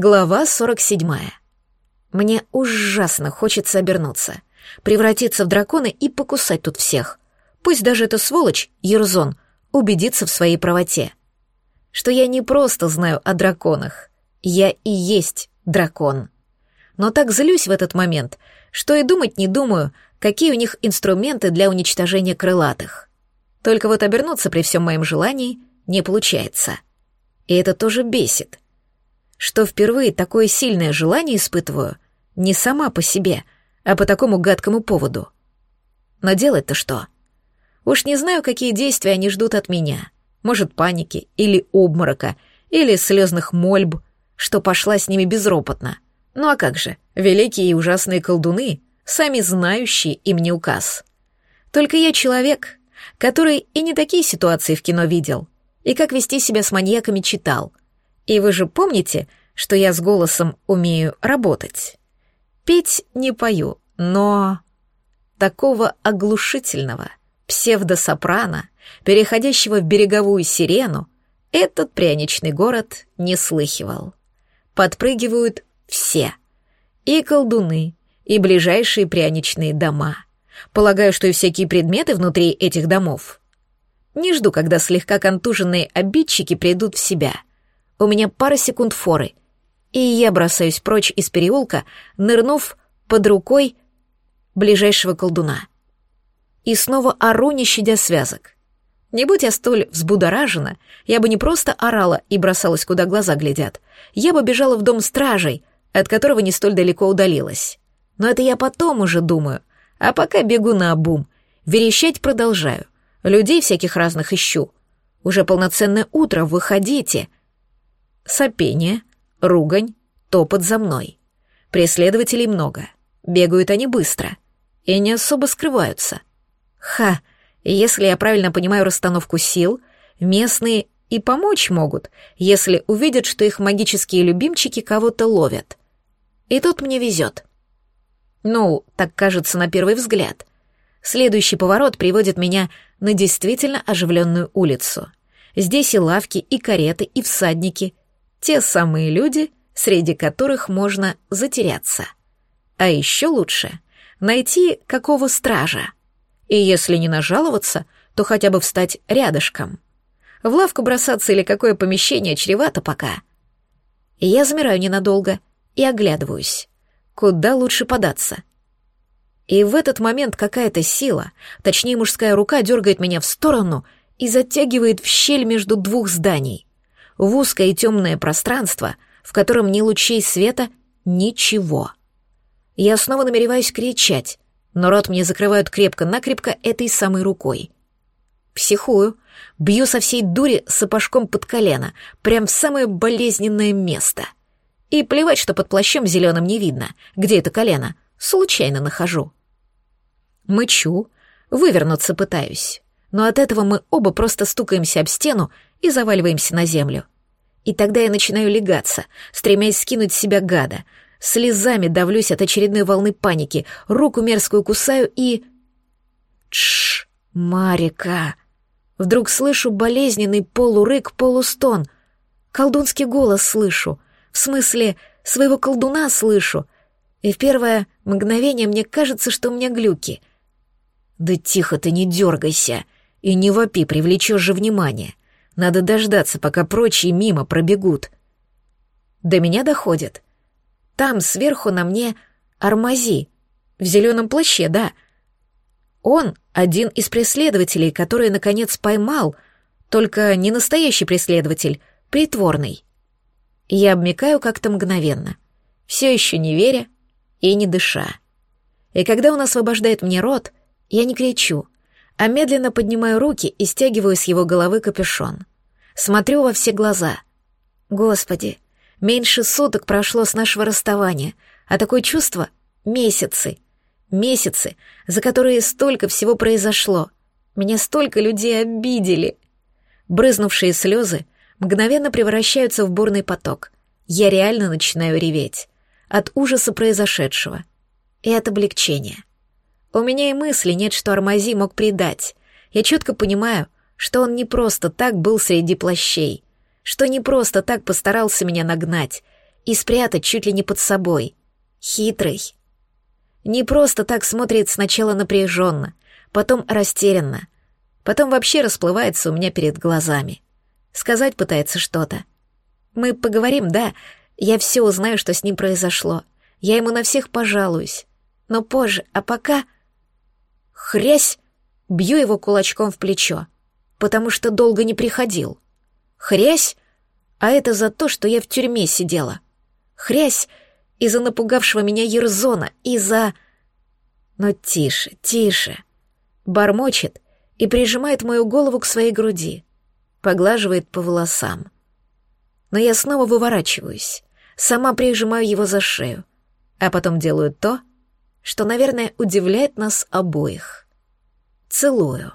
Глава 47. Мне ужасно хочется обернуться, превратиться в дракона и покусать тут всех. Пусть даже эта сволочь, Ерзон, убедится в своей правоте. Что я не просто знаю о драконах. Я и есть дракон. Но так злюсь в этот момент, что и думать не думаю, какие у них инструменты для уничтожения крылатых. Только вот обернуться при всем моем желании не получается. И это тоже бесит. Что впервые такое сильное желание испытываю не сама по себе, а по такому гадкому поводу. Но делать-то что? Уж не знаю, какие действия они ждут от меня. Может, паники, или обморока, или слезных мольб, что пошла с ними безропотно. Ну а как же, великие и ужасные колдуны, сами знающие им не указ. Только я человек, который и не такие ситуации в кино видел, и как вести себя с маньяками читал. И вы же помните, что я с голосом умею работать? Петь не пою, но... Такого оглушительного, псевдосопрано, переходящего в береговую сирену, этот пряничный город не слыхивал. Подпрыгивают все. И колдуны, и ближайшие пряничные дома. Полагаю, что и всякие предметы внутри этих домов. Не жду, когда слегка контуженные обидчики придут в себя. У меня пара секунд форы, и я бросаюсь прочь из переулка, нырнув под рукой ближайшего колдуна. И снова ору, не щадя связок. Не будь я столь взбудоражена, я бы не просто орала и бросалась, куда глаза глядят. Я бы бежала в дом стражей, от которого не столь далеко удалилась. Но это я потом уже думаю. А пока бегу на обум. Верещать продолжаю. Людей всяких разных ищу. Уже полноценное утро, выходите. Сопение, ругань, топот за мной. Преследователей много. Бегают они быстро. И не особо скрываются. Ха! Если я правильно понимаю расстановку сил, местные и помочь могут, если увидят, что их магические любимчики кого-то ловят. И тут мне везет. Ну, так кажется на первый взгляд. Следующий поворот приводит меня на действительно оживленную улицу. Здесь и лавки, и кареты, и всадники. Те самые люди, среди которых можно затеряться. А еще лучше найти какого стража. И если не нажаловаться, то хотя бы встать рядышком. В лавку бросаться или какое помещение чревато пока. Я замираю ненадолго и оглядываюсь. Куда лучше податься? И в этот момент какая-то сила, точнее мужская рука, дергает меня в сторону и затягивает в щель между двух зданий. В узкое и темное пространство, в котором ни лучей света, ничего. Я снова намереваюсь кричать, но рот мне закрывают крепко-накрепко этой самой рукой. Психую, бью со всей дури сапожком под колено, прям в самое болезненное место. И плевать, что под плащом зеленым не видно, где это колено, случайно нахожу. Мычу, вывернуться пытаюсь, но от этого мы оба просто стукаемся об стену и заваливаемся на землю. И тогда я начинаю легаться, стремясь скинуть с себя гада — Слезами давлюсь от очередной волны паники, руку мерзкую кусаю и... Тш, Марика! Вдруг слышу болезненный полурык, полустон. Колдунский голос слышу. В смысле, своего колдуна слышу. И в первое мгновение мне кажется, что у меня глюки. Да тихо ты, не дергайся. И не вопи, привлечешь же внимание. Надо дождаться, пока прочие мимо пробегут. До меня доходит — там сверху на мне Армази, в зеленом плаще, да. Он один из преследователей, который, наконец, поймал, только не настоящий преследователь, притворный. Я обмикаю как-то мгновенно, все еще не веря и не дыша. И когда он освобождает мне рот, я не кричу, а медленно поднимаю руки и стягиваю с его головы капюшон. Смотрю во все глаза. Господи, Меньше суток прошло с нашего расставания, а такое чувство — месяцы. Месяцы, за которые столько всего произошло. Меня столько людей обидели. Брызнувшие слезы мгновенно превращаются в бурный поток. Я реально начинаю реветь. От ужаса произошедшего. И от облегчения. У меня и мысли нет, что Армази мог предать. Я четко понимаю, что он не просто так был среди плащей — что не просто так постарался меня нагнать, и спрятать чуть ли не под собой. Хитрый. Не просто так смотрит сначала напряженно, потом растерянно, потом вообще расплывается у меня перед глазами. Сказать пытается что-то. Мы поговорим, да, я все узнаю, что с ним произошло. Я ему на всех пожалуюсь. Но позже, а пока... Хрясь! Бью его кулачком в плечо, потому что долго не приходил. Хрясь! А это за то, что я в тюрьме сидела. Хрясь! Из-за напугавшего меня Ерзона, из-за... Но тише, тише. Бормочет и прижимает мою голову к своей груди. Поглаживает по волосам. Но я снова выворачиваюсь. Сама прижимаю его за шею. А потом делаю то, что, наверное, удивляет нас обоих. Целую.